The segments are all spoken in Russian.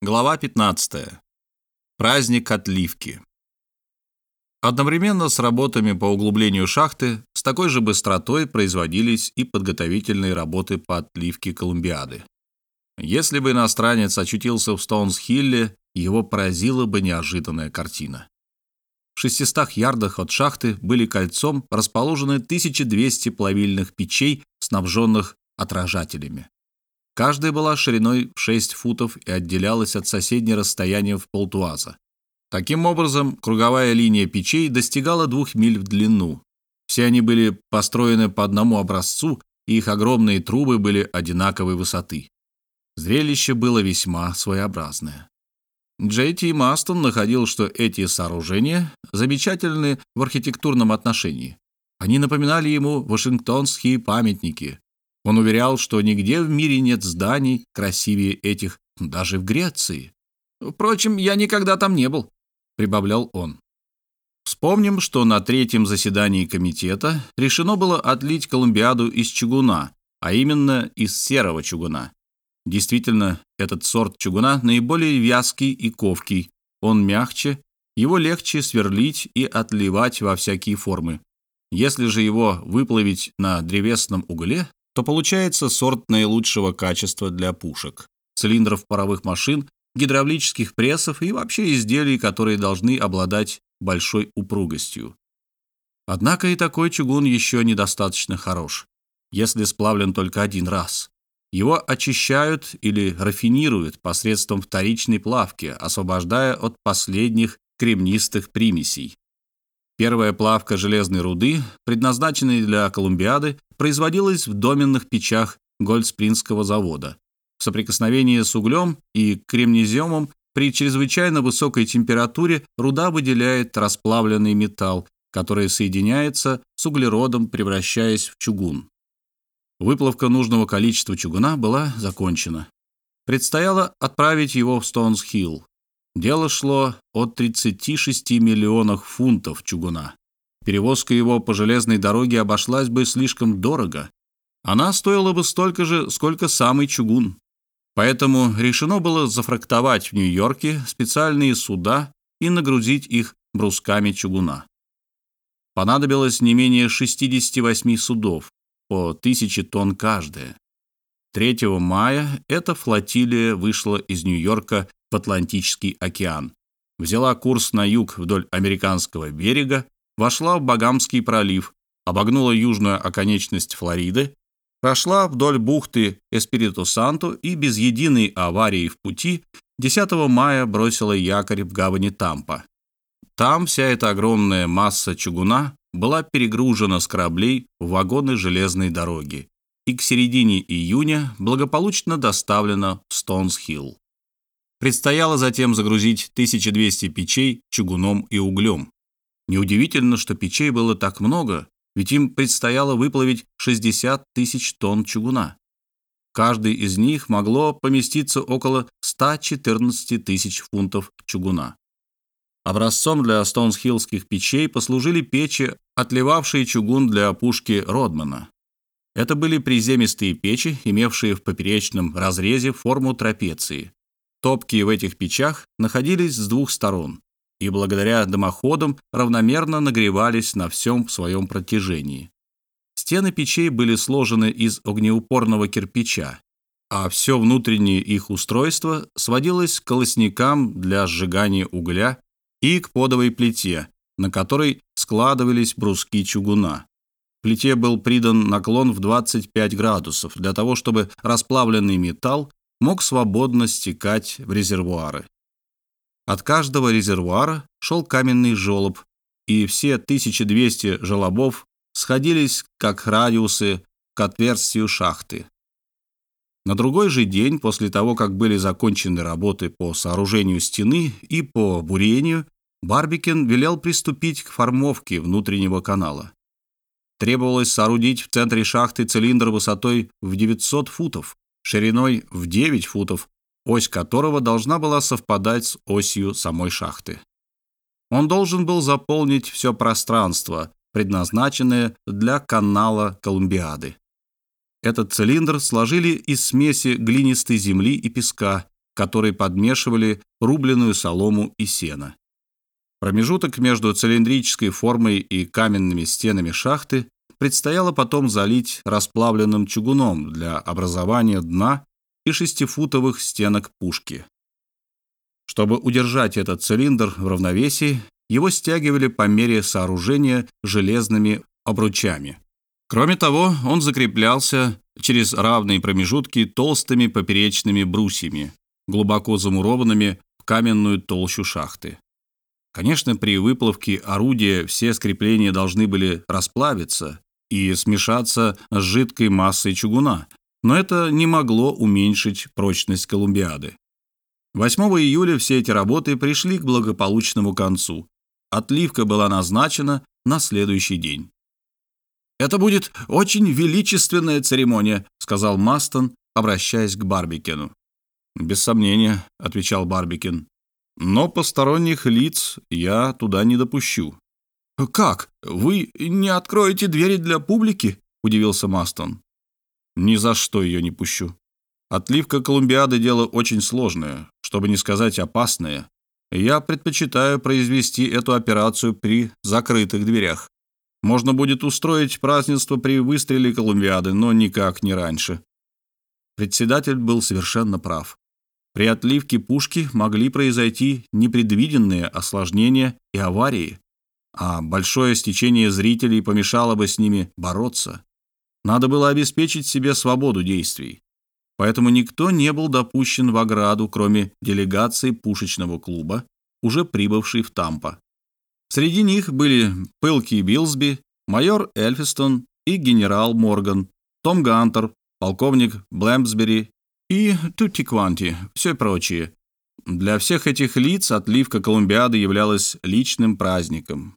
Глава 15. Праздник отливки. Одновременно с работами по углублению шахты с такой же быстротой производились и подготовительные работы по отливке Колумбиады. Если бы иностранец очутился в Стоунс-Хилле, его поразила бы неожиданная картина. В 600 ярдах от шахты были кольцом расположены 1200 плавильных печей, снабженных отражателями. Каждая была шириной в 6 футов и отделялась от соседней расстоянием в полтуаза. Таким образом, круговая линия печей достигала двух миль в длину. Все они были построены по одному образцу, и их огромные трубы были одинаковой высоты. Зрелище было весьма своеобразное. Джей Ти Мастон находил, что эти сооружения замечательны в архитектурном отношении. Они напоминали ему вашингтонские памятники, он уверял, что нигде в мире нет зданий красивее этих, даже в Греции. «Впрочем, я никогда там не был», — прибавлял он. Вспомним, что на третьем заседании комитета решено было отлить Колумбиаду из чугуна, а именно из серого чугуна. Действительно, этот сорт чугуна наиболее вязкий и ковкий. Он мягче, его легче сверлить и отливать во всякие формы. Если же его выплавить на древесном угле, то получается сорт наилучшего качества для пушек, цилиндров паровых машин, гидравлических прессов и вообще изделий, которые должны обладать большой упругостью. Однако и такой чугун еще недостаточно хорош, если сплавлен только один раз. Его очищают или рафинируют посредством вторичной плавки, освобождая от последних кремнистых примесей. Первая плавка железной руды, предназначенная для Колумбиады, производилась в доменных печах Гольдспринского завода. В соприкосновении с углем и кремнеземом при чрезвычайно высокой температуре руда выделяет расплавленный металл, который соединяется с углеродом, превращаясь в чугун. Выплавка нужного количества чугуна была закончена. Предстояло отправить его в Стоунс-Хилл. Дело шло о 36 миллионах фунтов чугуна. Перевозка его по железной дороге обошлась бы слишком дорого. Она стоила бы столько же, сколько самый чугун. Поэтому решено было зафрактовать в Нью-Йорке специальные суда и нагрузить их брусками чугуна. Понадобилось не менее 68 судов, по 1000 тонн каждая. 3 мая эта флотилия вышла из Нью-Йорка в Атлантический океан, взяла курс на юг вдоль американского берега, вошла в Багамский пролив, обогнула южную оконечность Флориды, прошла вдоль бухты Эспириту-Санту и без единой аварии в пути 10 мая бросила якорь в гавани Тампа. Там вся эта огромная масса чугуна была перегружена с кораблей в вагоны железной дороги и к середине июня благополучно доставлена в Стоунс-Хилл. Предстояло затем загрузить 1200 печей чугуном и углем. Неудивительно, что печей было так много, ведь им предстояло выплавить 60 тысяч тонн чугуна. Каждый из них могло поместиться около 114 тысяч фунтов чугуна. Образцом для стоунсхиллских печей послужили печи, отливавшие чугун для опушки Родмана. Это были приземистые печи, имевшие в поперечном разрезе форму трапеции. Топки в этих печах находились с двух сторон и благодаря дымоходам равномерно нагревались на всем своем протяжении. Стены печей были сложены из огнеупорного кирпича, а все внутреннее их устройство сводилось к колосникам для сжигания угля и к подовой плите, на которой складывались бруски чугуна. Плите был придан наклон в 25 градусов для того, чтобы расплавленный металл мог свободно стекать в резервуары. От каждого резервуара шел каменный желоб, и все 1200 желобов сходились как радиусы к отверстию шахты. На другой же день, после того, как были закончены работы по сооружению стены и по бурению, Барбикен велел приступить к формовке внутреннего канала. Требовалось соорудить в центре шахты цилиндр высотой в 900 футов, шириной в 9 футов, ось которого должна была совпадать с осью самой шахты. Он должен был заполнить все пространство, предназначенное для канала Колумбиады. Этот цилиндр сложили из смеси глинистой земли и песка, которой подмешивали рубленную солому и сено. Промежуток между цилиндрической формой и каменными стенами шахты предстояло потом залить расплавленным чугуном для образования дна и шестифутовых стенок пушки. Чтобы удержать этот цилиндр в равновесии, его стягивали по мере сооружения железными обручами. Кроме того, он закреплялся через равные промежутки толстыми поперечными брусьями, глубоко замурованными в каменную толщу шахты. Конечно, при выплавке орудия все скрепления должны были расплавиться и смешаться с жидкой массой чугуна, но это не могло уменьшить прочность Колумбиады. 8 июля все эти работы пришли к благополучному концу. Отливка была назначена на следующий день. «Это будет очень величественная церемония», — сказал Мастон, обращаясь к Барбикену. «Без сомнения», — отвечал Барбикен. «Но посторонних лиц я туда не допущу». «Как? Вы не откроете двери для публики?» — удивился Мастон. «Ни за что ее не пущу. Отливка Колумбиады — дело очень сложное, чтобы не сказать опасное. Я предпочитаю произвести эту операцию при закрытых дверях. Можно будет устроить празднество при выстреле Колумбиады, но никак не раньше. Председатель был совершенно прав. При отливке пушки могли произойти непредвиденные осложнения и аварии, а большое стечение зрителей помешало бы с ними бороться. Надо было обеспечить себе свободу действий. Поэтому никто не был допущен в ограду, кроме делегации пушечного клуба, уже прибывшей в Тампа. Среди них были пылкий Билсби, майор Эльфистон и генерал Морган, Том Гантер, полковник Блэмсбери и Тутти Кванти, все прочие. Для всех этих лиц отливка Колумбиады являлась личным праздником.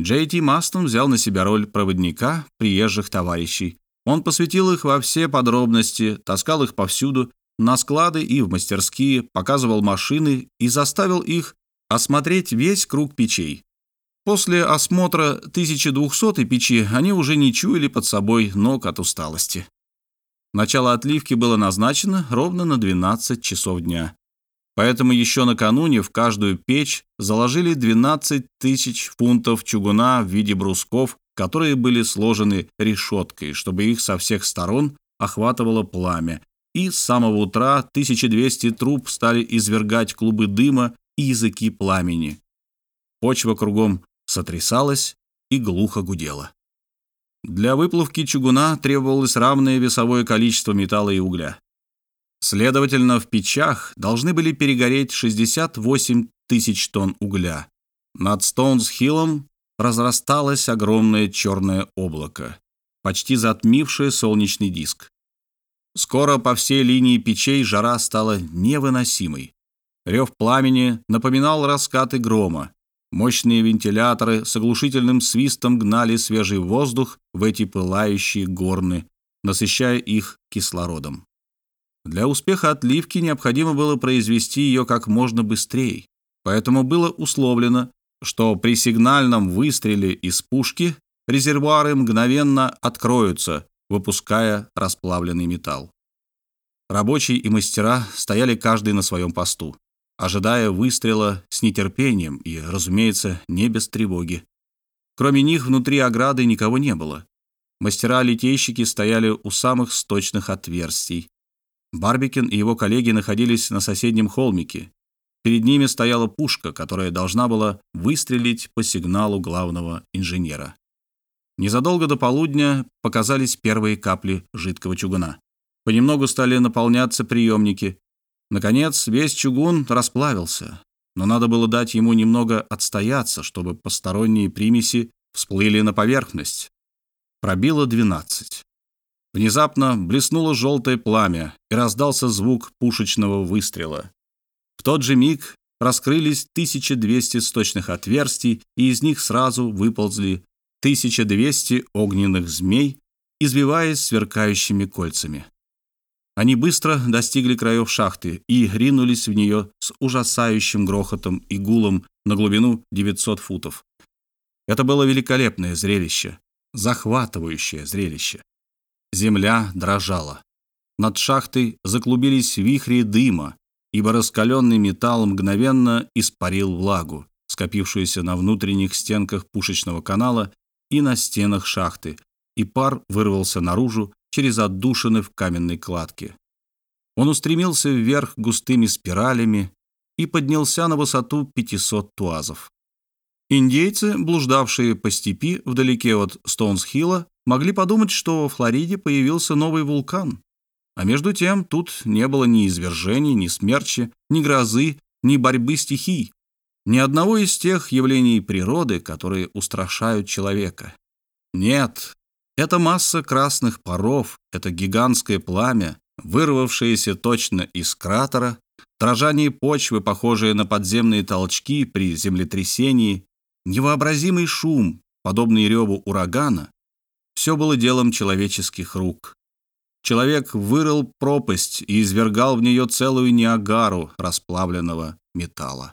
Джей Ти Мастон взял на себя роль проводника приезжих товарищей. Он посвятил их во все подробности, таскал их повсюду, на склады и в мастерские, показывал машины и заставил их осмотреть весь круг печей. После осмотра 1200 печи они уже не чуяли под собой ног от усталости. Начало отливки было назначено ровно на 12 часов дня. Поэтому еще накануне в каждую печь заложили 12 тысяч фунтов чугуна в виде брусков, которые были сложены решеткой, чтобы их со всех сторон охватывало пламя, и с самого утра 1200 труб стали извергать клубы дыма и языки пламени. Почва кругом сотрясалась и глухо гудела. Для выплавки чугуна требовалось равное весовое количество металла и угля. Следовательно, в печах должны были перегореть 68 тысяч тонн угля. Над Стоунс-Хиллом разрасталось огромное черное облако, почти затмившее солнечный диск. Скоро по всей линии печей жара стала невыносимой. Рев пламени напоминал раскаты грома. Мощные вентиляторы с оглушительным свистом гнали свежий воздух в эти пылающие горны, насыщая их кислородом. Для успеха отливки необходимо было произвести ее как можно быстрее, поэтому было условлено, что при сигнальном выстреле из пушки резервуары мгновенно откроются, выпуская расплавленный металл. Рабочие и мастера стояли каждый на своем посту ожидая выстрела с нетерпением и, разумеется, не без тревоги. Кроме них внутри ограды никого не было. Мастера-литейщики стояли у самых сточных отверстий. Барбикин и его коллеги находились на соседнем холмике. Перед ними стояла пушка, которая должна была выстрелить по сигналу главного инженера. Незадолго до полудня показались первые капли жидкого чугуна. Понемногу стали наполняться приемники, Наконец, весь чугун расплавился, но надо было дать ему немного отстояться, чтобы посторонние примеси всплыли на поверхность. Пробило двенадцать. Внезапно блеснуло желтое пламя, и раздался звук пушечного выстрела. В тот же миг раскрылись 1200 сточных отверстий, и из них сразу выползли 1200 огненных змей, извиваясь сверкающими кольцами. Они быстро достигли краев шахты и ринулись в нее с ужасающим грохотом и гулом на глубину 900 футов. Это было великолепное зрелище, захватывающее зрелище. Земля дрожала. Над шахтой заклубились вихри дыма, ибо раскаленный металл мгновенно испарил влагу, скопившуюся на внутренних стенках пушечного канала и на стенах шахты, и пар вырвался наружу через отдушины в каменной кладке. Он устремился вверх густыми спиралями и поднялся на высоту 500 туазов. Индейцы, блуждавшие по степи вдалеке от Стоунсхилла, могли подумать, что во Флориде появился новый вулкан. А между тем тут не было ни извержений, ни смерчи, ни грозы, ни борьбы стихий, ни одного из тех явлений природы, которые устрашают человека. Нет, эта масса красных паров, это гигантское пламя, вырвавшееся точно из кратера, дрожание почвы, похожее на подземные толчки при землетрясении, невообразимый шум, подобный реву урагана, все было делом человеческих рук. Человек вырыл пропасть и извергал в нее целую неагару расплавленного металла.